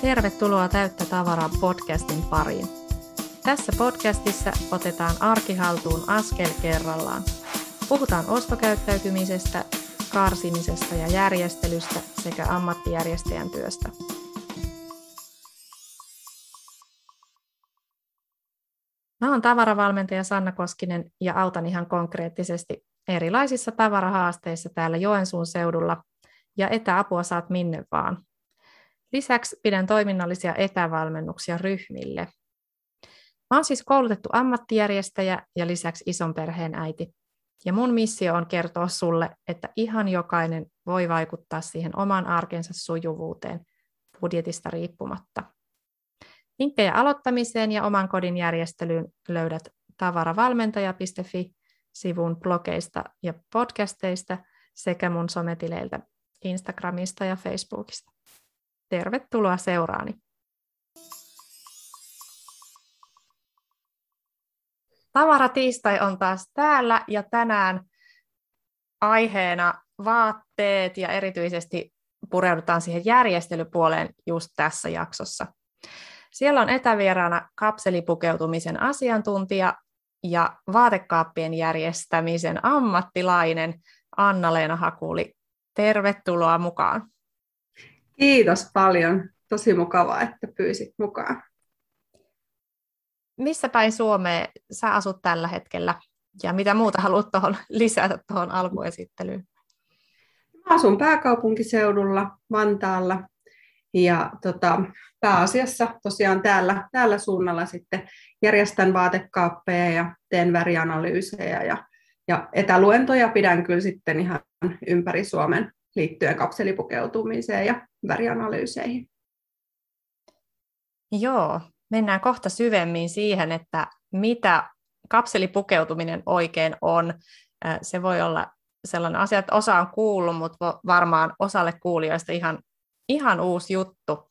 Tervetuloa Täyttä tavaraa podcastin pariin. Tässä podcastissa otetaan arkihaltuun askel kerrallaan. Puhutaan ostokäyttäytymisestä, karsimisesta ja järjestelystä sekä ammattijärjestäjän työstä. Mä oon tavaravalmentaja Sanna Koskinen ja autan ihan konkreettisesti erilaisissa tavarahaasteissa täällä Joensuun seudulla ja etäapua saat minne vaan. Lisäksi pidän toiminnallisia etävalmennuksia ryhmille. Oon siis koulutettu ammattijärjestäjä ja lisäksi ison perheen äiti. Ja mun missio on kertoa sulle, että ihan jokainen voi vaikuttaa siihen oman arkensa sujuvuuteen budjetista riippumatta. Linkkejä aloittamiseen ja oman kodin järjestelyyn löydät tavaravalmentaja.fi-sivun blogeista ja podcasteista sekä mun sometileiltä Instagramista ja Facebookista. Tervetuloa seuraani. Tavara tiistai on taas täällä ja tänään aiheena vaatteet ja erityisesti pureudutaan siihen järjestelypuoleen just tässä jaksossa. Siellä on etävieraana kapselipukeutumisen asiantuntija ja vaatekaappien järjestämisen ammattilainen Anna-Leena Hakuli. Tervetuloa mukaan. Kiitos paljon. Tosi mukavaa, että pyysit mukaan. Missä päin Suomea sä asut tällä hetkellä ja mitä muuta haluat tuohon lisätä tuohon alkuesittelyyn? Mä asun pääkaupunkiseudulla Vantaalla ja tota, pääasiassa tosiaan täällä, täällä suunnalla sitten järjestän vaatekaappeja ja teen värianalyysejä ja, ja etäluentoja pidän kyllä sitten ihan ympäri Suomen liittyen kapselipukeutumiseen ja värianalyyseihin. Joo, mennään kohta syvemmin siihen, että mitä kapselipukeutuminen oikein on. Se voi olla sellainen asia, että osa on kuullut, mutta varmaan osalle kuulijoista ihan, ihan uusi juttu.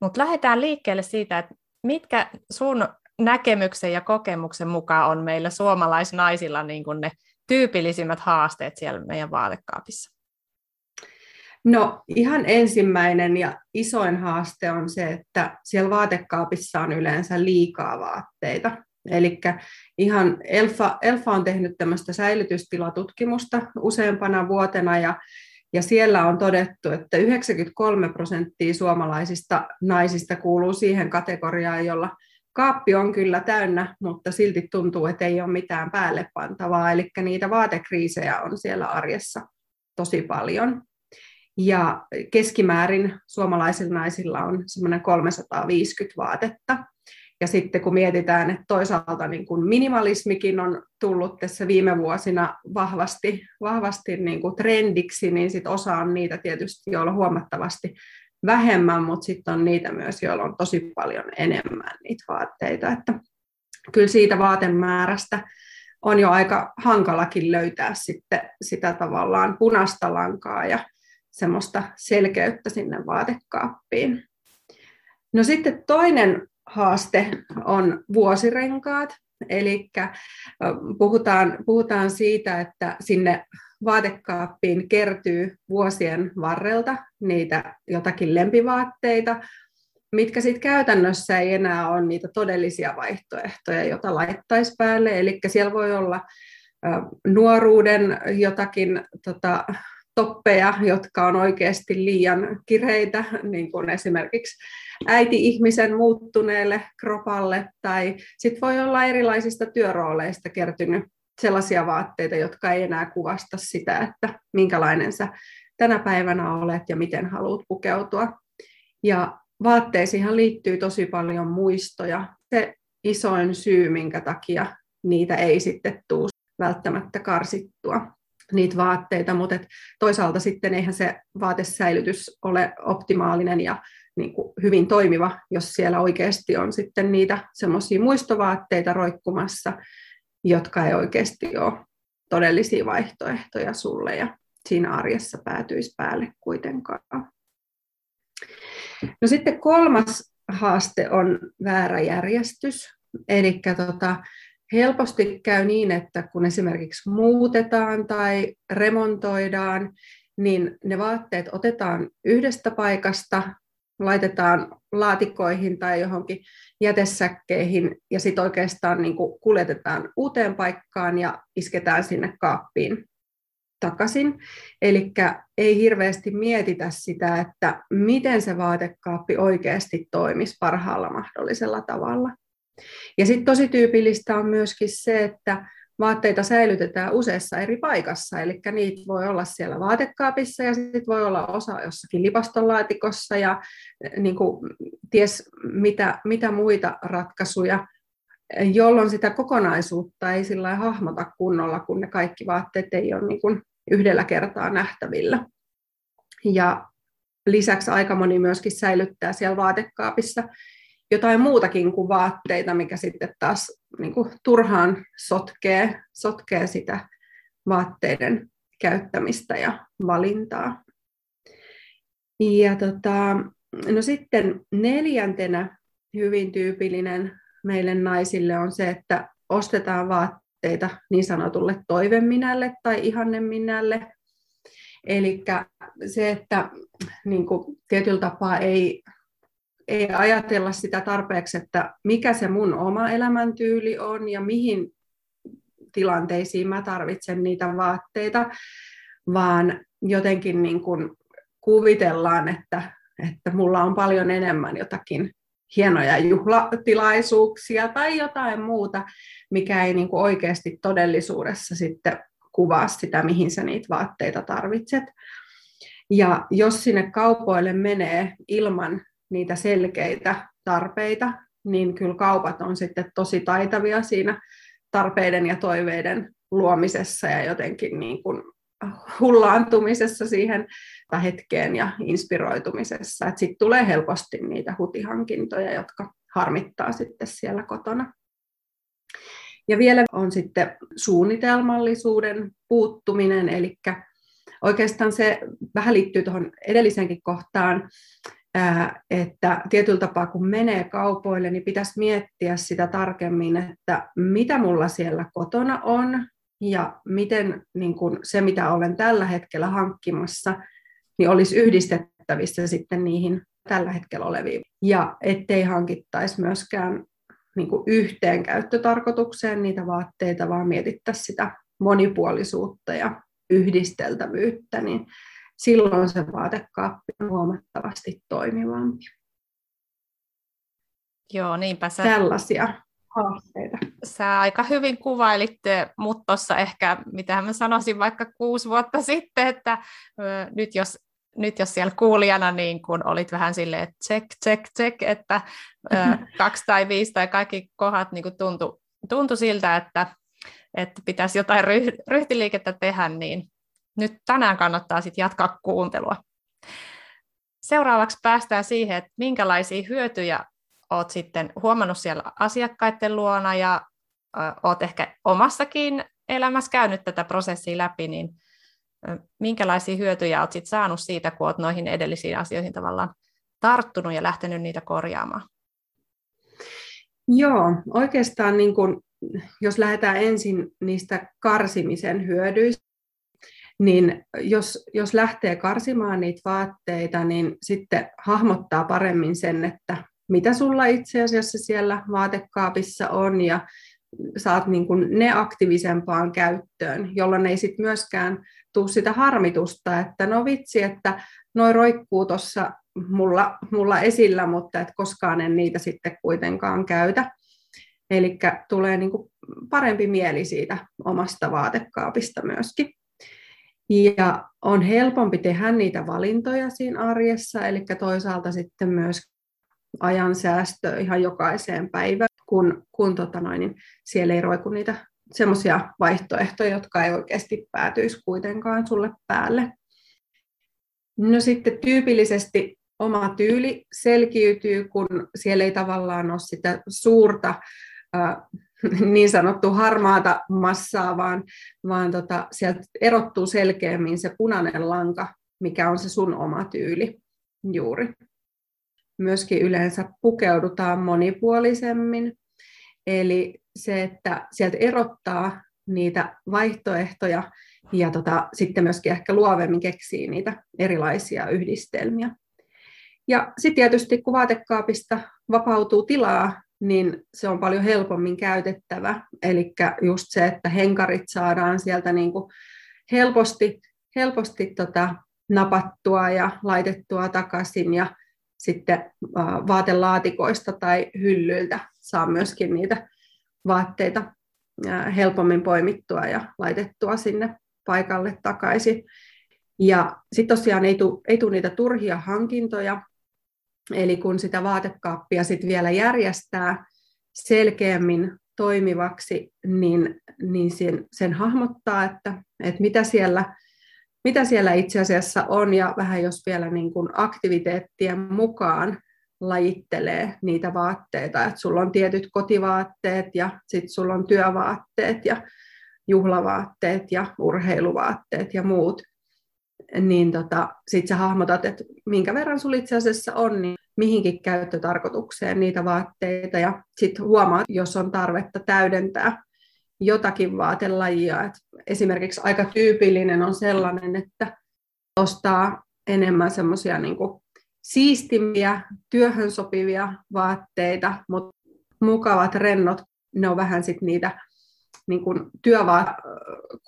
Mutta lähdetään liikkeelle siitä, että mitkä sun näkemyksen ja kokemuksen mukaan on meillä suomalaisnaisilla niin kuin ne tyypillisimmät haasteet siellä meidän vaatekaapissa? No ihan ensimmäinen ja isoin haaste on se, että siellä vaatekaapissa on yleensä liikaa vaatteita. Eli ihan Elfa, Elfa on tehnyt tämmöistä säilytystilatutkimusta useampana vuotena ja, ja siellä on todettu, että 93 prosenttia suomalaisista naisista kuuluu siihen kategoriaan, jolla kaappi on kyllä täynnä, mutta silti tuntuu, että ei ole mitään päälle pantavaa. Eli niitä vaatekriisejä on siellä arjessa tosi paljon. Ja keskimäärin suomalaisilla naisilla on semmoinen 350 vaatetta. Ja sitten kun mietitään, että toisaalta niin kuin minimalismikin on tullut tässä viime vuosina vahvasti, vahvasti niin kuin trendiksi, niin sit osa on niitä tietysti, joilla on huomattavasti vähemmän, mutta sitten on niitä myös, joilla on tosi paljon enemmän niitä vaatteita. Että kyllä siitä vaatemäärästä on jo aika hankalakin löytää sitten sitä tavallaan punaista lankaa ja semmoista selkeyttä sinne vaatekaappiin. No sitten toinen haaste on vuosirenkaat, eli puhutaan, puhutaan siitä, että sinne vaatekaappiin kertyy vuosien varrelta niitä jotakin lempivaatteita, mitkä sitten käytännössä ei enää ole niitä todellisia vaihtoehtoja, joita laittaisi päälle. Eli siellä voi olla nuoruuden jotakin tota, toppeja, jotka on oikeasti liian kireitä, niin kuin esimerkiksi äiti-ihmisen muuttuneelle kropalle, tai sitten voi olla erilaisista työrooleista kertynyt sellaisia vaatteita, jotka ei enää kuvasta sitä, että minkälainen sä tänä päivänä olet ja miten haluat pukeutua. Ja vaatteisiin liittyy tosi paljon muistoja. Se isoin syy, minkä takia niitä ei sitten tule välttämättä karsittua niitä vaatteita, mutta et toisaalta sitten eihän se vaatesäilytys ole optimaalinen ja niin kuin hyvin toimiva, jos siellä oikeasti on sitten niitä semmoisia muistovaatteita roikkumassa, jotka ei oikeasti ole todellisia vaihtoehtoja sulle ja siinä arjessa päätyisi päälle kuitenkaan. No sitten kolmas haaste on väärä järjestys. Eli tota, helposti käy niin, että kun esimerkiksi muutetaan tai remontoidaan, niin ne vaatteet otetaan yhdestä paikasta, laitetaan laatikoihin tai johonkin jätesäkkeihin ja sitten oikeastaan niin kuljetetaan uuteen paikkaan ja isketään sinne kaappiin takaisin. Eli ei hirveästi mietitä sitä, että miten se vaatekaappi oikeasti toimisi parhaalla mahdollisella tavalla. Ja sitten tosi tyypillistä on myöskin se, että vaatteita säilytetään useassa eri paikassa, eli niitä voi olla siellä vaatekaapissa ja sitten voi olla osa jossakin lipastonlaatikossa ja niin kuin, ties mitä, mitä muita ratkaisuja, jolloin sitä kokonaisuutta ei sillä hahmota kunnolla, kun ne kaikki vaatteet ei ole niin kuin yhdellä kertaa nähtävillä. Ja lisäksi aika moni myöskin säilyttää siellä vaatekaapissa jotain muutakin kuin vaatteita, mikä sitten taas niin kuin turhaan sotkee, sotkee sitä vaatteiden käyttämistä ja valintaa. Ja tota, no sitten neljäntenä hyvin tyypillinen meille naisille on se, että ostetaan vaatteita niin sanotulle toiveminälle tai ihanneminälle. Eli se, että niin kuin tietyllä tapaa ei ei ajatella sitä tarpeeksi, että mikä se mun oma elämäntyyli on ja mihin tilanteisiin mä tarvitsen niitä vaatteita, vaan jotenkin niin kuin kuvitellaan, että, että mulla on paljon enemmän jotakin hienoja juhlatilaisuuksia tai jotain muuta, mikä ei niin kuin oikeasti todellisuudessa sitten kuvaa sitä, mihin sä niitä vaatteita tarvitset. Ja jos sinne kaupoille menee ilman niitä selkeitä tarpeita, niin kyllä kaupat on sitten tosi taitavia siinä tarpeiden ja toiveiden luomisessa ja jotenkin niin kuin hullaantumisessa siihen hetkeen ja inspiroitumisessa. Sitten tulee helposti niitä hutihankintoja, jotka harmittaa sitten siellä kotona. Ja vielä on sitten suunnitelmallisuuden puuttuminen, eli oikeastaan se vähän liittyy tuohon edelliseenkin kohtaan, että tietyllä tapaa kun menee kaupoille, niin pitäisi miettiä sitä tarkemmin, että mitä mulla siellä kotona on ja miten niin kun se, mitä olen tällä hetkellä hankkimassa, niin olisi yhdistettävissä sitten niihin tällä hetkellä oleviin. Ja ettei hankittaisi myöskään niin kuin yhteen käyttötarkoitukseen niitä vaatteita, vaan mietittäisiin sitä monipuolisuutta ja yhdisteltävyyttä, niin silloin se vaatekaappi on huomattavasti toimivampi. Joo, niinpä sä... Tällaisia haasteita. Sä aika hyvin kuvailit mut tuossa ehkä, mitä mä sanoisin vaikka kuusi vuotta sitten, että ö, nyt jos nyt jos siellä kuulijana niin kun olit vähän silleen, että check, check, check, että ö, kaksi tai viisi tai kaikki kohdat niin tuntui, tuntui siltä, että, että pitäisi jotain ryhtiliikettä tehdä, niin nyt tänään kannattaa sitten jatkaa kuuntelua. Seuraavaksi päästään siihen, että minkälaisia hyötyjä olet sitten huomannut siellä asiakkaiden luona ja olet ehkä omassakin elämässä käynyt tätä prosessia läpi, niin minkälaisia hyötyjä olet sitten saanut siitä, kun olet noihin edellisiin asioihin tavallaan tarttunut ja lähtenyt niitä korjaamaan? Joo, oikeastaan niin kun, jos lähdetään ensin niistä karsimisen hyödyistä, niin jos, jos lähtee karsimaan niitä vaatteita, niin sitten hahmottaa paremmin sen, että mitä sulla itse asiassa siellä vaatekaapissa on ja saat niin kuin ne aktiivisempaan käyttöön, jolloin ei sitten myöskään tule sitä harmitusta, että no vitsi, että noin roikkuu tuossa mulla, mulla esillä, mutta et koskaan en niitä sitten kuitenkaan käytä. Eli tulee niin kuin parempi mieli siitä omasta vaatekaapista myöskin. Ja on helpompi tehdä niitä valintoja siinä arjessa, eli toisaalta sitten myös ajan säästö ihan jokaiseen päivään, kun, kun tota noin, niin siellä ei roiku niitä semmoisia vaihtoehtoja, jotka ei oikeasti päätyisi kuitenkaan sulle päälle. No sitten tyypillisesti oma tyyli selkiytyy, kun siellä ei tavallaan ole sitä suurta niin sanottu harmaata massaa, vaan, vaan tota, sieltä erottuu selkeämmin se punainen lanka, mikä on se sun oma tyyli juuri. Myöskin yleensä pukeudutaan monipuolisemmin, eli se, että sieltä erottaa niitä vaihtoehtoja ja tota, sitten myöskin ehkä luovemmin keksii niitä erilaisia yhdistelmiä. Ja sitten tietysti kun vaatekaapista vapautuu tilaa, niin se on paljon helpommin käytettävä. Eli just se, että henkarit saadaan sieltä niin kuin helposti, helposti tota napattua ja laitettua takaisin ja sitten vaatelaatikoista tai hyllyiltä saa myöskin niitä vaatteita helpommin poimittua ja laitettua sinne paikalle takaisin. Ja sitten tosiaan ei tule ei niitä turhia hankintoja, eli kun sitä vaatekaappia sitten vielä järjestää selkeämmin toimivaksi, niin, niin sen, sen hahmottaa, että, että mitä, siellä, mitä siellä itse asiassa on, ja vähän jos vielä niin kuin aktiviteettien mukaan lajittelee niitä vaatteita, että sulla on tietyt kotivaatteet ja sitten sulla on työvaatteet ja juhlavaatteet ja urheiluvaatteet ja muut, niin tota, sitten sä hahmotat, että minkä verran sulla itse asiassa on, niin mihinkin käyttötarkoitukseen niitä vaatteita ja sitten huomaat, jos on tarvetta täydentää jotakin vaatelajia. Et esimerkiksi aika tyypillinen on sellainen, että ostaa enemmän semmoisia niin siistimiä, työhön sopivia vaatteita, mutta mukavat, rennot, ne on vähän sitten niitä niin kuin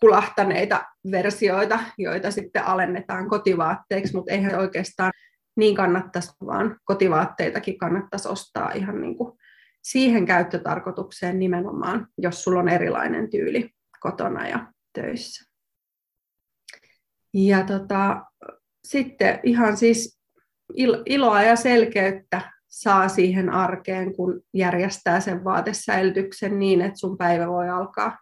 kulahtaneita versioita, joita sitten alennetaan kotivaatteiksi, mutta eihän oikeastaan niin kannattaisi, vaan kotivaatteitakin kannattaisi ostaa ihan niin kuin siihen käyttötarkoitukseen nimenomaan, jos sulla on erilainen tyyli kotona ja töissä. Ja tota, sitten ihan siis iloa ja selkeyttä saa siihen arkeen, kun järjestää sen vaatesäilytyksen niin, että sun päivä voi alkaa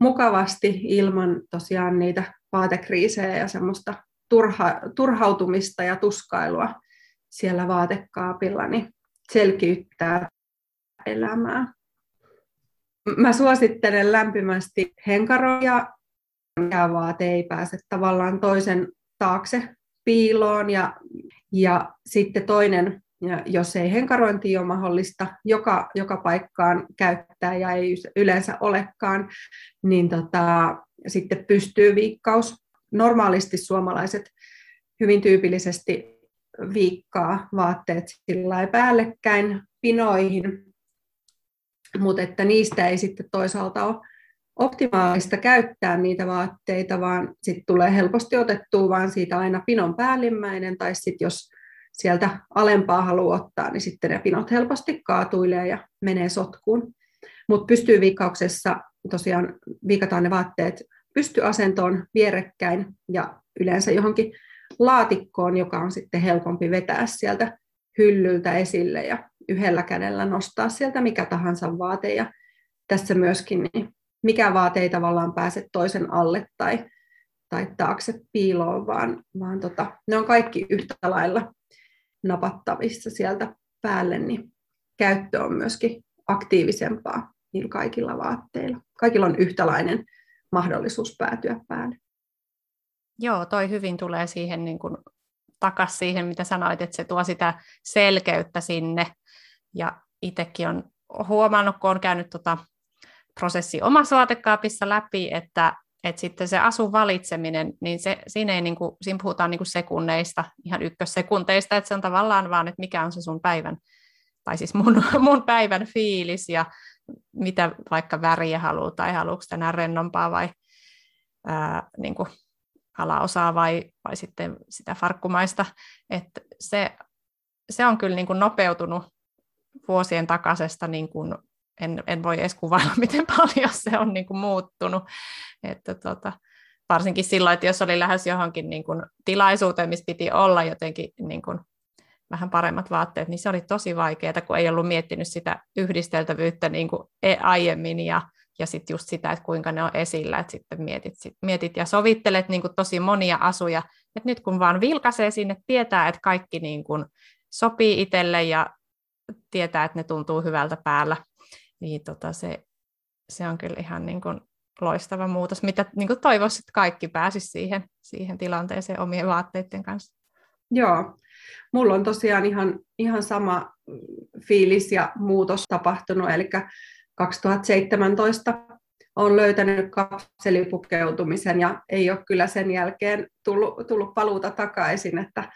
mukavasti ilman tosiaan niitä vaatekriisejä ja semmoista turha, turhautumista ja tuskailua siellä vaatekaapilla, niin selkiyttää elämää. Mä suosittelen lämpimästi henkaroja, ja vaate ei pääse tavallaan toisen taakse piiloon ja, ja sitten toinen jos ei henkarointi ole mahdollista joka, joka paikkaan käyttää ja ei yleensä olekaan, niin tota, sitten pystyy viikkaus. Normaalisti suomalaiset hyvin tyypillisesti viikkaa vaatteet sillä päällekkäin pinoihin, mutta että niistä ei sitten toisaalta ole optimaalista käyttää niitä vaatteita, vaan sitten tulee helposti otettua vaan siitä aina pinon päällimmäinen, tai sitten jos sieltä alempaa haluaa ottaa, niin sitten ne pinot helposti kaatuilee ja menee sotkuun. Mutta pystyy viikkauksessa tosiaan viikataan ne vaatteet pystyasentoon vierekkäin ja yleensä johonkin laatikkoon, joka on sitten helpompi vetää sieltä hyllyltä esille ja yhdellä kädellä nostaa sieltä mikä tahansa vaate. Ja tässä myöskin niin mikä vaate ei tavallaan pääse toisen alle tai, tai taakse piiloon, vaan, vaan tota, ne on kaikki yhtä lailla napattavissa sieltä päälle, niin käyttö on myöskin aktiivisempaa niin kaikilla vaatteilla. Kaikilla on yhtälainen mahdollisuus päätyä päälle. Joo, toi hyvin tulee siihen niin kuin, takas siihen, mitä sanoit, että se tuo sitä selkeyttä sinne. Ja itsekin on huomannut, kun on käynyt tota prosessi omassa vaatekaapissa läpi, että että sitten se asun valitseminen, niin se, siinä, ei niin kuin, siinä puhutaan niin kuin sekunneista, ihan ykkössekunteista, että se on tavallaan vaan, että mikä on se sun päivän, tai siis mun, mun päivän fiilis ja mitä vaikka väriä haluaa, tai haluatko tänään rennompaa vai ää, niin kuin alaosaa vai, vai sitten sitä farkkumaista. Että se, se on kyllä niin kuin nopeutunut vuosien takaisesta niin kuin en, en voi edes kuvailla, miten paljon se on niin kuin muuttunut. Että tota, varsinkin silloin, että jos oli lähes johonkin niin kuin tilaisuuteen, missä piti olla jotenkin niin kuin vähän paremmat vaatteet, niin se oli tosi vaikeaa, kun ei ollut miettinyt sitä yhdisteltävyyttä niin kuin e- aiemmin ja, ja sitten just sitä, että kuinka ne on esillä, että sitten mietit, sit, mietit ja sovittelet niin kuin tosi monia asuja, että nyt kun vaan vilkaisee sinne, tietää, että kaikki niin kuin sopii itselle ja tietää, että ne tuntuu hyvältä päällä, niin tota se, se on kyllä ihan niin kuin loistava muutos, mitä niin kuin toivoisin, että kaikki pääsisi siihen, siihen tilanteeseen omien vaatteiden kanssa. Joo, mulla on tosiaan ihan, ihan sama fiilis ja muutos tapahtunut, eli 2017 on löytänyt kapselipukeutumisen ja ei ole kyllä sen jälkeen tullut, tullut paluuta takaisin, että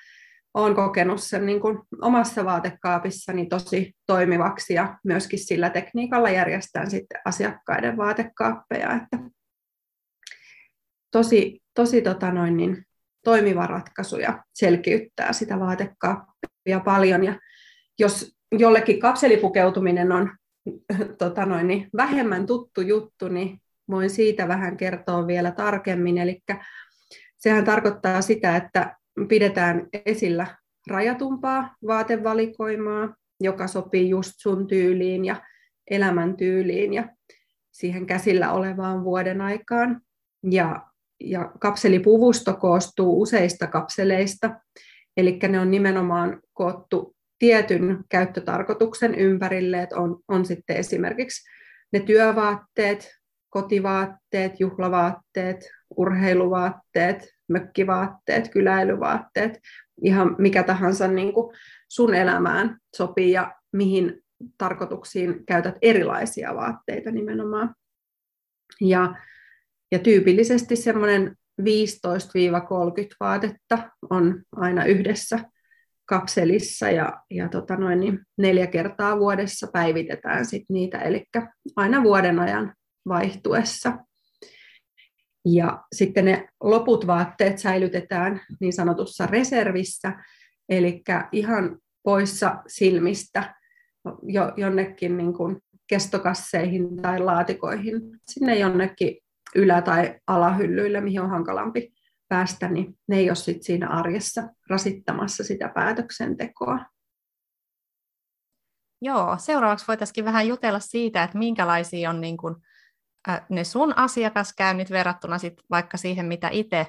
olen kokenut sen niin kuin omassa vaatekaapissani tosi toimivaksi ja myöskin sillä tekniikalla järjestän sitten asiakkaiden vaatekaappeja. Että tosi tosi tota noin, niin, toimiva ratkaisu ja selkiyttää sitä vaatekaappia paljon. Ja jos jollekin kapselipukeutuminen on tota noin, niin, vähemmän tuttu juttu, niin voin siitä vähän kertoa vielä tarkemmin. Eli sehän tarkoittaa sitä, että pidetään esillä rajatumpaa vaatevalikoimaa, joka sopii just sun tyyliin ja elämäntyyliin ja siihen käsillä olevaan vuoden aikaan. Ja, ja kapselipuvusto koostuu useista kapseleista, eli ne on nimenomaan koottu tietyn käyttötarkoituksen ympärille, että on, on sitten esimerkiksi ne työvaatteet, kotivaatteet, juhlavaatteet, urheiluvaatteet, mökkivaatteet, kyläilyvaatteet, ihan mikä tahansa niin kuin sun elämään sopii ja mihin tarkoituksiin käytät erilaisia vaatteita nimenomaan. Ja, ja tyypillisesti semmoinen 15-30 vaatetta on aina yhdessä kapselissa ja, ja tota noin, niin neljä kertaa vuodessa päivitetään sit niitä, eli aina vuoden ajan vaihtuessa. Ja sitten ne loput vaatteet säilytetään niin sanotussa reservissä, eli ihan poissa silmistä jo, jonnekin niin kuin kestokasseihin tai laatikoihin, sinne jonnekin ylä- tai alahyllyille, mihin on hankalampi päästä, niin ne ei ole sit siinä arjessa rasittamassa sitä päätöksentekoa. Joo, seuraavaksi voitaisiin vähän jutella siitä, että minkälaisia on niin kuin ne sun asiakaskäynnit verrattuna sit vaikka siihen, mitä itse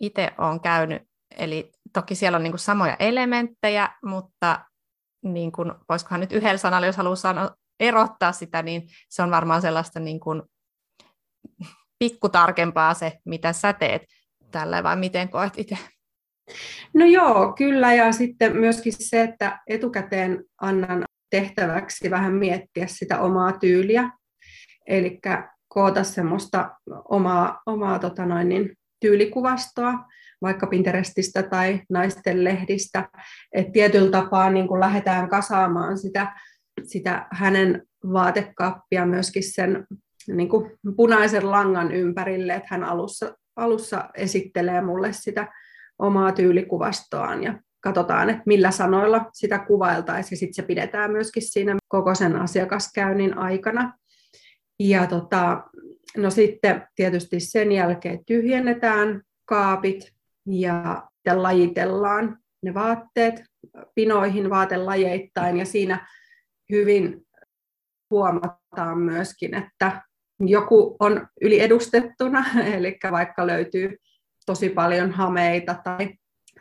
itse olen käynyt. Eli toki siellä on niin samoja elementtejä, mutta niin kuin, voisikohan nyt yhdellä sanalla, jos haluaa sanoa, erottaa sitä, niin se on varmaan sellaista niin kuin, pikkutarkempaa se, mitä sä teet tällä, vai miten koet itse? No joo, kyllä, ja sitten myöskin se, että etukäteen annan tehtäväksi vähän miettiä sitä omaa tyyliä, eli koota semmoista omaa, omaa tota noin, niin, tyylikuvastoa, vaikka Pinterestistä tai naisten lehdistä, että tietyllä tapaa niin kun lähdetään kasaamaan sitä, sitä hänen vaatekaappia myöskin sen niin kuin punaisen langan ympärille, että hän alussa, alussa esittelee mulle sitä omaa tyylikuvastoaan ja katsotaan, että millä sanoilla sitä kuvailtaisiin ja sitten se pidetään myöskin siinä koko sen asiakaskäynnin aikana. Ja tota, no sitten tietysti sen jälkeen tyhjennetään kaapit ja lajitellaan ne vaatteet pinoihin vaatelajeittain ja siinä hyvin huomataan myöskin, että joku on yliedustettuna, eli vaikka löytyy tosi paljon hameita tai,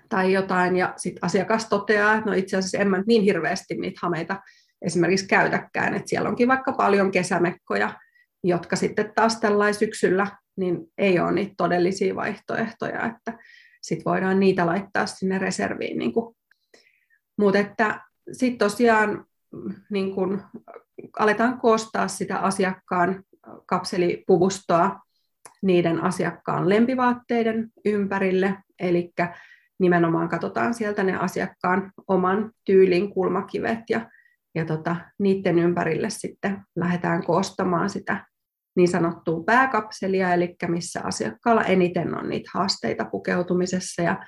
tai jotain, ja sitten asiakas toteaa, että no itse asiassa en mä niin hirveästi niitä hameita esimerkiksi käytäkään, että siellä onkin vaikka paljon kesämekkoja, jotka sitten taas tällä syksyllä niin ei ole niitä todellisia vaihtoehtoja, että sitten voidaan niitä laittaa sinne reserviin. Niin Mutta että sitten tosiaan niin kun aletaan koostaa sitä asiakkaan kapselipuvustoa niiden asiakkaan lempivaatteiden ympärille, eli nimenomaan katsotaan sieltä ne asiakkaan oman tyylin kulmakivet ja, ja tota, niiden ympärille sitten lähdetään koostamaan sitä niin sanottua pääkapselia, eli missä asiakkaalla eniten on niitä haasteita pukeutumisessa. Ja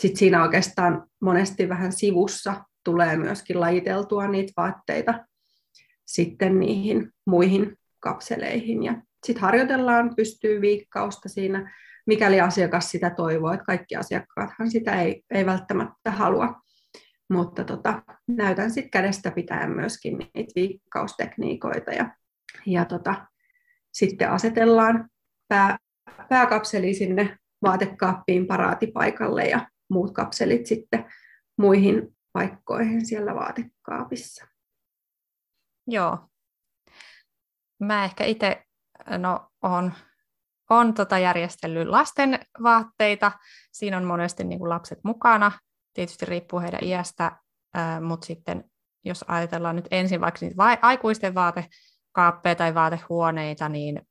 sitten siinä oikeastaan monesti vähän sivussa tulee myöskin lajiteltua niitä vaatteita sitten niihin muihin kapseleihin. Ja sitten harjoitellaan, pystyy viikkausta siinä, mikäli asiakas sitä toivoo, että kaikki asiakkaathan sitä ei, ei välttämättä halua. Mutta tota, näytän sitten kädestä pitäen myöskin niitä viikkaustekniikoita ja, ja tota, sitten asetellaan pää, pääkapseli sinne vaatekaappiin paraatipaikalle ja muut kapselit sitten muihin paikkoihin siellä vaatekaapissa. Joo, mä ehkä itse no, on, on tota järjestellyt lasten vaatteita. Siinä on monesti niin kuin lapset mukana. Tietysti riippuu heidän iästä, mutta sitten jos ajatellaan nyt ensin vaikka niitä aikuisten vaatekaappeja tai vaatehuoneita, niin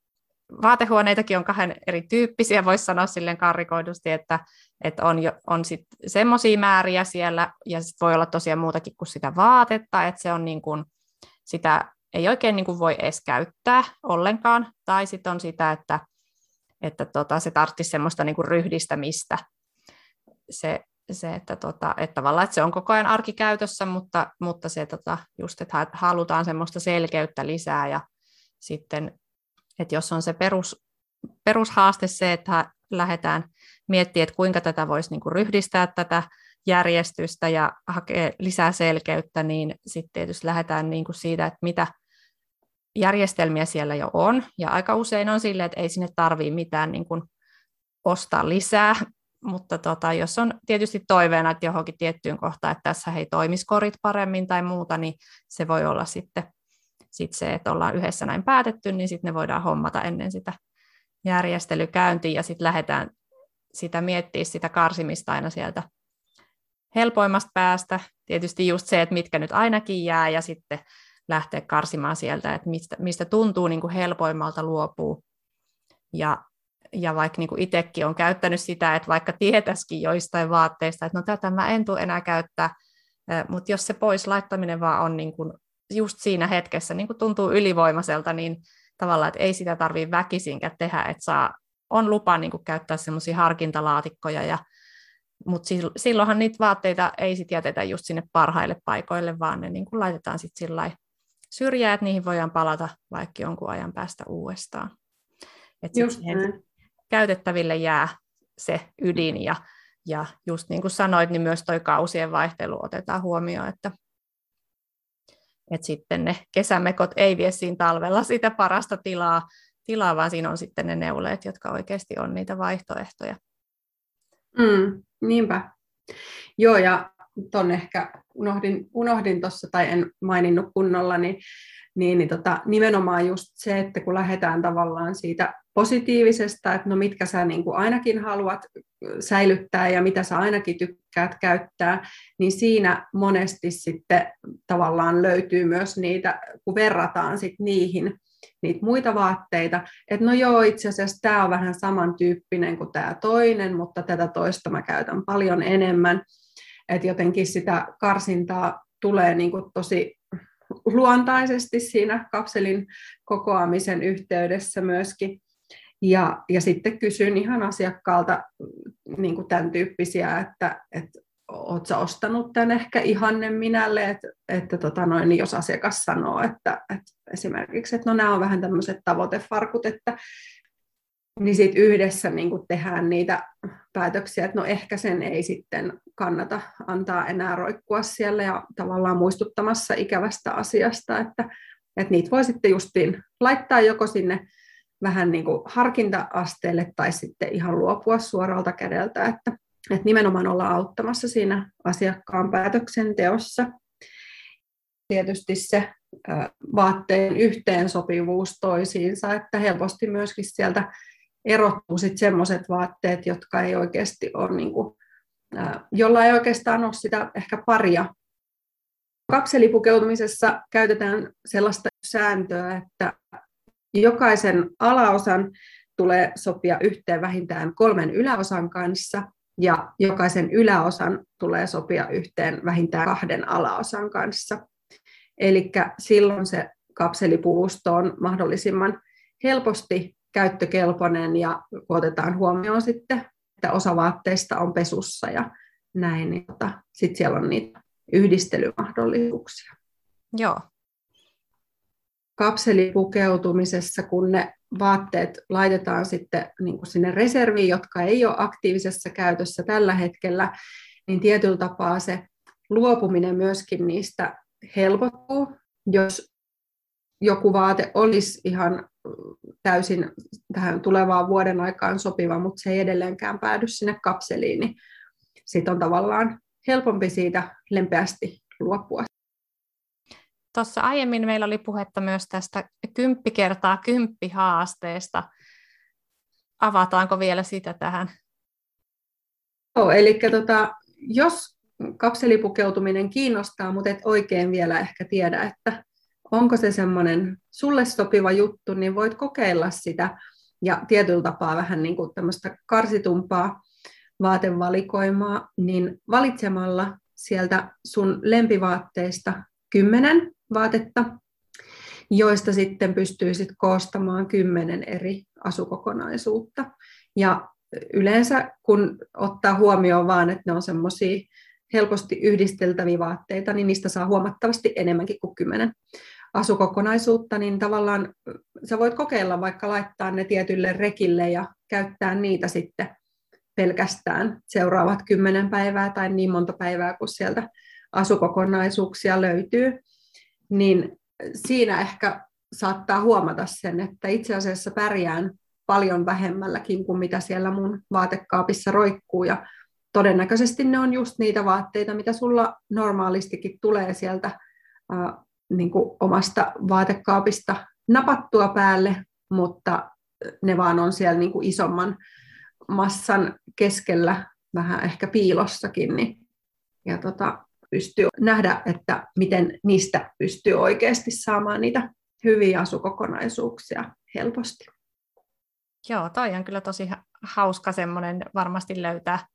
vaatehuoneitakin on kahden eri tyyppisiä, voisi sanoa silleen karrikoidusti, että, että on, jo, on sit semmoisia määriä siellä, ja sit voi olla tosiaan muutakin kuin sitä vaatetta, että se on niin kuin, sitä ei oikein niin kuin voi edes käyttää ollenkaan, tai sitten on sitä, että, että tota, se tarvitsisi semmoista niin kuin ryhdistämistä, se, se että, tota, että tavallaan että se on koko ajan arkikäytössä, mutta, mutta se tota, just, että halutaan semmoista selkeyttä lisää, ja sitten että jos on se perus, perushaaste se, että lähdetään miettimään, että kuinka tätä voisi niin kuin ryhdistää tätä järjestystä ja hakea lisää selkeyttä, niin sitten tietysti lähdetään niin kuin siitä, että mitä järjestelmiä siellä jo on. Ja aika usein on sille, että ei sinne tarvitse mitään niin kuin ostaa lisää, mutta tota, jos on tietysti toiveena, että johonkin tiettyyn kohtaan, että tässä ei toimisi korit paremmin tai muuta, niin se voi olla sitten sit se, että ollaan yhdessä näin päätetty, niin sitten ne voidaan hommata ennen sitä järjestelykäyntiä ja sitten lähdetään sitä miettiä sitä karsimista aina sieltä helpoimmasta päästä. Tietysti just se, että mitkä nyt ainakin jää ja sitten lähteä karsimaan sieltä, että mistä, mistä tuntuu niin kuin helpoimmalta luopuu. Ja, ja vaikka niin kuin itsekin on käyttänyt sitä, että vaikka tietäisikin joistain vaatteista, että no tätä mä en tule enää käyttää, mutta jos se pois laittaminen vaan on niin kuin just siinä hetkessä niin kuin tuntuu ylivoimaiselta, niin tavallaan, että ei sitä tarvitse väkisinkään tehdä, että saa, on lupa niin kuin käyttää semmoisia harkintalaatikkoja, ja, mutta silloinhan niitä vaatteita ei sit jätetä just sinne parhaille paikoille, vaan ne niin kuin laitetaan sitten sillä syrjää, että niihin voidaan palata vaikka jonkun ajan päästä uudestaan. Että käytettäville jää se ydin ja, ja just niin kuin sanoit, niin myös toi kausien vaihtelu otetaan huomioon, että että sitten ne kesämekot ei vie siinä talvella sitä parasta tilaa, tilaa, vaan siinä on sitten ne neuleet, jotka oikeasti on niitä vaihtoehtoja. Mm, niinpä. Joo, ja tuon ehkä unohdin, unohdin tuossa tai en maininnut kunnolla, niin, niin, niin tota, nimenomaan just se, että kun lähdetään tavallaan siitä positiivisesta, että no mitkä sä niin kuin ainakin haluat säilyttää ja mitä sä ainakin tykkäät käyttää, niin siinä monesti sitten tavallaan löytyy myös niitä, kun verrataan sitten niihin, niitä muita vaatteita, että no joo, itse asiassa tämä on vähän samantyyppinen kuin tämä toinen, mutta tätä toista mä käytän paljon enemmän, että jotenkin sitä karsintaa tulee niin kuin tosi luontaisesti siinä kapselin kokoamisen yhteydessä myöskin. Ja, ja sitten kysyn ihan asiakkaalta niin kuin tämän tyyppisiä, että, että oletko ostanut tämän ehkä ihanne minälle, että, että tota noin, niin jos asiakas sanoo, että, että esimerkiksi, että no nämä on vähän tämmöiset tavoitefarkut, että niin sitten yhdessä niin tehdään niitä päätöksiä, että no ehkä sen ei sitten kannata antaa enää roikkua siellä ja tavallaan muistuttamassa ikävästä asiasta, että, että niitä voi sitten justiin laittaa joko sinne vähän niin kuin harkinta-asteelle tai sitten ihan luopua suoralta kädeltä, että, että nimenomaan olla auttamassa siinä asiakkaan päätöksenteossa. Tietysti se vaatteen yhteensopivuus toisiinsa, että helposti myöskin sieltä erottuu sellaiset vaatteet, jotka ei oikeasti ole, niin kuin, jolla ei oikeastaan ole sitä ehkä paria. Kapselipukeutumisessa käytetään sellaista sääntöä, että jokaisen alaosan tulee sopia yhteen vähintään kolmen yläosan kanssa, ja jokaisen yläosan tulee sopia yhteen vähintään kahden alaosan kanssa. Eli silloin se kapselipuvusto on mahdollisimman helposti käyttökelpoinen ja kun otetaan huomioon sitten, että osa vaatteista on pesussa ja näin, niin tota, sitten siellä on niitä yhdistelymahdollisuuksia. Joo. Kapselipukeutumisessa, kun ne vaatteet laitetaan sitten niin kuin sinne reserviin, jotka ei ole aktiivisessa käytössä tällä hetkellä, niin tietyllä tapaa se luopuminen myöskin niistä helpottuu, jos joku vaate olisi ihan täysin tähän tulevaan vuoden aikaan sopiva, mutta se ei edelleenkään päädy sinne kapseliin, niin sitten on tavallaan helpompi siitä lempeästi luopua. Tuossa aiemmin meillä oli puhetta myös tästä kymppi kertaa kymppi haasteesta. Avataanko vielä sitä tähän? Joo, eli tota, jos kapselipukeutuminen kiinnostaa, mutta et oikein vielä ehkä tiedä, että onko se semmoinen sulle sopiva juttu, niin voit kokeilla sitä ja tietyllä tapaa vähän niin kuin tämmöistä karsitumpaa vaatevalikoimaa, niin valitsemalla sieltä sun lempivaatteista kymmenen vaatetta, joista sitten pystyisit koostamaan kymmenen eri asukokonaisuutta. Ja yleensä kun ottaa huomioon vaan, että ne on semmoisia helposti yhdisteltäviä vaatteita, niin niistä saa huomattavasti enemmänkin kuin kymmenen asukokonaisuutta, niin tavallaan sä voit kokeilla vaikka laittaa ne tietylle rekille ja käyttää niitä sitten pelkästään seuraavat kymmenen päivää tai niin monta päivää, kun sieltä asukokonaisuuksia löytyy, niin siinä ehkä saattaa huomata sen, että itse asiassa pärjään paljon vähemmälläkin kuin mitä siellä mun vaatekaapissa roikkuu. Ja todennäköisesti ne on just niitä vaatteita, mitä sulla normaalistikin tulee sieltä äh, niin kuin omasta vaatekaapista napattua päälle, mutta ne vaan on siellä niin kuin isomman massan keskellä, vähän ehkä piilossakin, niin, ja tota, pystyy nähdä, että miten niistä pystyy oikeasti saamaan niitä hyviä asukokonaisuuksia helposti. Joo, toi on kyllä tosi hauska semmoinen varmasti löytää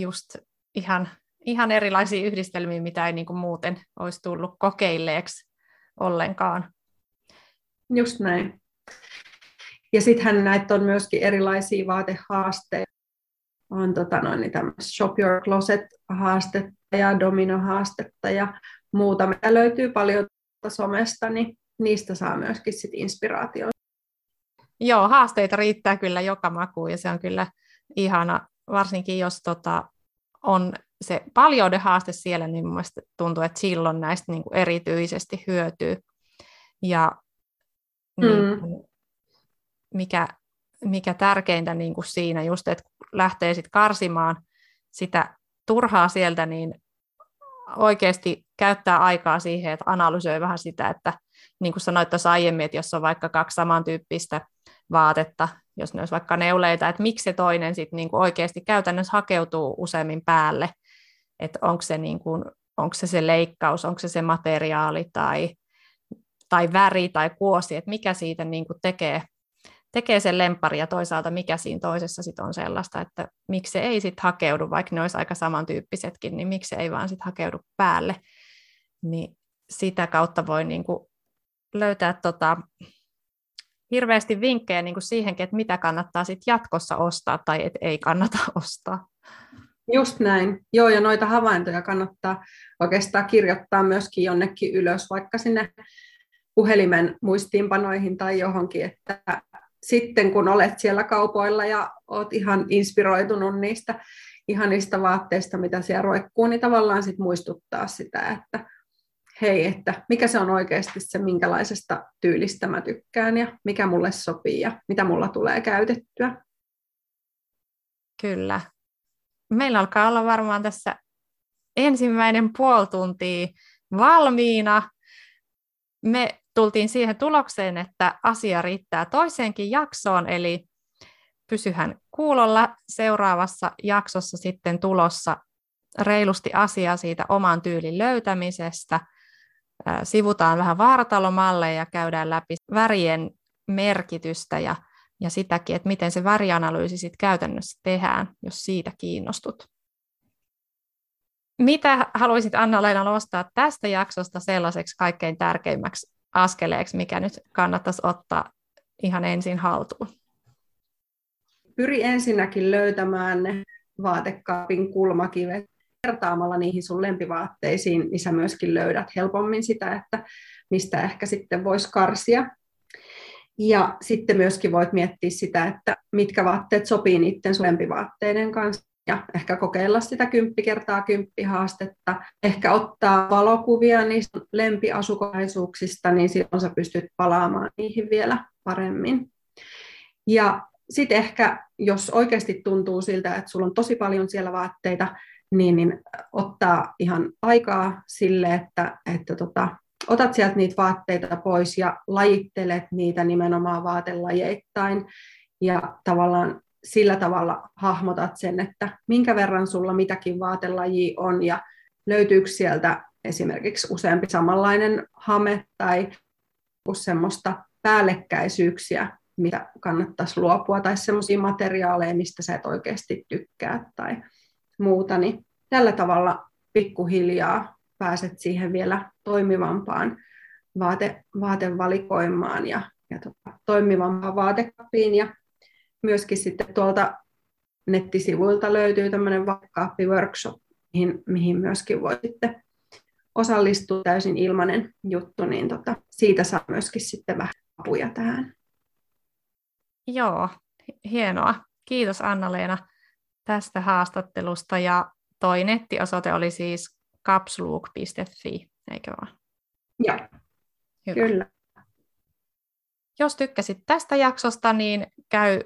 just ihan, ihan erilaisia yhdistelmiä, mitä ei niin kuin muuten olisi tullut kokeilleeksi ollenkaan. Just näin. Ja sittenhän näitä on myöskin erilaisia vaatehaasteita. On tota noin, niin Shop Your Closet-haastetta ja Domino-haastetta ja muuta, mitä löytyy paljon somesta, niin niistä saa myöskin sit inspiraatiota. Joo, haasteita riittää kyllä joka makuun ja se on kyllä ihana, varsinkin jos tota, on se paljouden haaste siellä, niin mun tuntuu, että silloin näistä niin kuin erityisesti hyötyy. Ja niin mm. mikä, mikä tärkeintä niin kuin siinä just, että lähtee sit karsimaan sitä turhaa sieltä, niin oikeasti käyttää aikaa siihen, että analysoi vähän sitä, että niin kuin sanoit tuossa aiemmin, että jos on vaikka kaksi samantyyppistä vaatetta, jos ne olisi vaikka neuleita, että miksi se toinen sitten niin kuin oikeasti käytännössä hakeutuu useammin päälle, että onko se, niin kuin, onko se se leikkaus, onko se se materiaali tai, tai väri tai kuosi, että mikä siitä niin kuin tekee, tekee sen lempari ja toisaalta mikä siinä toisessa sit on sellaista, että miksi se ei sitten hakeudu, vaikka ne olisi aika samantyyppisetkin, niin miksi se ei vaan sitten hakeudu päälle, niin sitä kautta voi niin kuin löytää tota, hirveästi vinkkejä niin kuin siihenkin, että mitä kannattaa sit jatkossa ostaa tai et ei kannata ostaa. Just näin. Joo, ja noita havaintoja kannattaa oikeastaan kirjoittaa myöskin jonnekin ylös, vaikka sinne puhelimen muistiinpanoihin tai johonkin, että sitten kun olet siellä kaupoilla ja olet ihan inspiroitunut niistä ihanista vaatteista, mitä siellä roikkuu, niin tavallaan sit muistuttaa sitä, että hei, että mikä se on oikeasti se, minkälaisesta tyylistä mä tykkään ja mikä mulle sopii ja mitä mulla tulee käytettyä. Kyllä. Meillä alkaa olla varmaan tässä ensimmäinen puoli tuntia valmiina. Me tultiin siihen tulokseen, että asia riittää toiseenkin jaksoon, eli pysyhän kuulolla seuraavassa jaksossa sitten tulossa reilusti asiaa siitä oman tyylin löytämisestä – sivutaan vähän vartalomalleja ja käydään läpi värien merkitystä ja, ja sitäkin, että miten se värianalyysi sitten käytännössä tehdään, jos siitä kiinnostut. Mitä haluaisit Anna-Leena nostaa tästä jaksosta sellaiseksi kaikkein tärkeimmäksi askeleeksi, mikä nyt kannattaisi ottaa ihan ensin haltuun? Pyri ensinnäkin löytämään ne vaatekaapin kulmakivet vertaamalla niihin sun lempivaatteisiin, niin sä myöskin löydät helpommin sitä, että mistä ehkä sitten voisi karsia. Ja sitten myöskin voit miettiä sitä, että mitkä vaatteet sopii niiden sun lempivaatteiden kanssa ja ehkä kokeilla sitä kymppi kertaa kymppi haastetta, ehkä ottaa valokuvia niistä lempiasukonaisuuksista, niin silloin sä pystyt palaamaan niihin vielä paremmin. Ja sitten ehkä, jos oikeasti tuntuu siltä, että sulla on tosi paljon siellä vaatteita, niin, niin ottaa ihan aikaa sille, että, että tota, otat sieltä niitä vaatteita pois ja lajittelet niitä nimenomaan vaatelajeittain ja tavallaan sillä tavalla hahmotat sen, että minkä verran sulla mitäkin vaatelaji on ja löytyykö sieltä esimerkiksi useampi samanlainen hame tai semmoista päällekkäisyyksiä, mitä kannattaisi luopua, tai semmoisia materiaaleja, mistä sä et oikeasti tykkää tai muuta, niin tällä tavalla pikkuhiljaa pääset siihen vielä toimivampaan vaate, vaatevalikoimaan ja, ja tota, toimivampaan vaatekappiin. Ja myöskin sitten tuolta nettisivuilta löytyy tämmöinen vaatekaappi-workshop, mihin, mihin myöskin voi sitten osallistua täysin ilmainen juttu, niin tota, siitä saa myöskin sitten vähän apuja tähän. Joo, hienoa. Kiitos Anna-Leena tästä haastattelusta ja toi nettiosoite oli siis capslook.fi, eikö vaan? Joo, Hyvä. kyllä. Jos tykkäsit tästä jaksosta, niin käy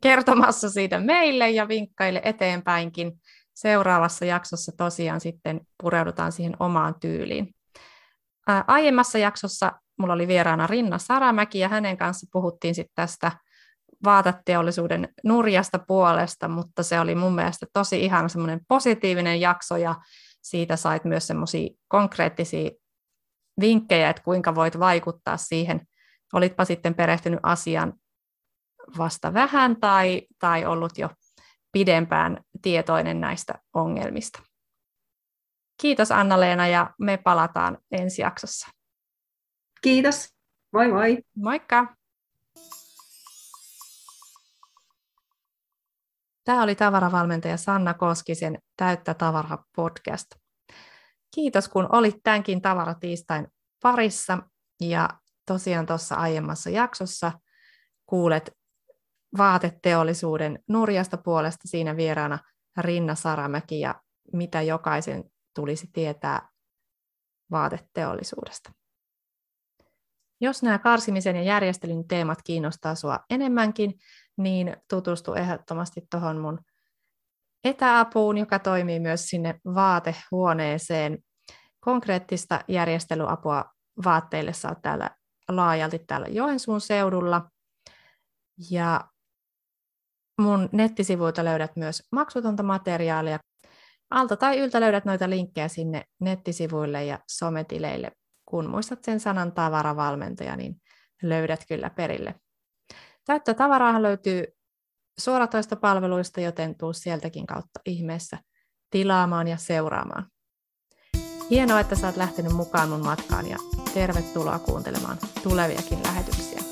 kertomassa siitä meille ja vinkkaille eteenpäinkin. Seuraavassa jaksossa tosiaan sitten pureudutaan siihen omaan tyyliin. Aiemmassa jaksossa mulla oli vieraana Rinna Saramäki ja hänen kanssa puhuttiin sitten tästä vaateteollisuuden nurjasta puolesta, mutta se oli mun mielestä tosi ihan semmoinen positiivinen jakso ja siitä sait myös semmoisia konkreettisia vinkkejä, että kuinka voit vaikuttaa siihen, olitpa sitten perehtynyt asian vasta vähän tai, tai ollut jo pidempään tietoinen näistä ongelmista. Kiitos Anna-Leena ja me palataan ensi jaksossa. Kiitos. Moi moi. Moikka. Tämä oli tavaravalmentaja Sanna Koskisen Täyttä tavara podcast. Kiitos kun olit tämänkin tavaratiistain parissa ja tosiaan tuossa aiemmassa jaksossa kuulet vaateteollisuuden nurjasta puolesta siinä vieraana Rinna Saramäki ja mitä jokaisen tulisi tietää vaateteollisuudesta. Jos nämä karsimisen ja järjestelyn teemat kiinnostaa sinua enemmänkin, niin tutustu ehdottomasti tuohon mun etäapuun, joka toimii myös sinne vaatehuoneeseen. Konkreettista järjestelyapua vaatteille saat täällä laajalti täällä Joensuun seudulla. Ja mun nettisivuilta löydät myös maksutonta materiaalia. Alta tai yltä löydät noita linkkejä sinne nettisivuille ja sometileille. Kun muistat sen sanan tavaravalmentaja, niin löydät kyllä perille. Täyttä tavaraa löytyy suoratoista palveluista, joten tuu sieltäkin kautta ihmeessä tilaamaan ja seuraamaan. Hienoa, että sä oot lähtenyt mukaan mun matkaan ja tervetuloa kuuntelemaan tuleviakin lähetyksiä.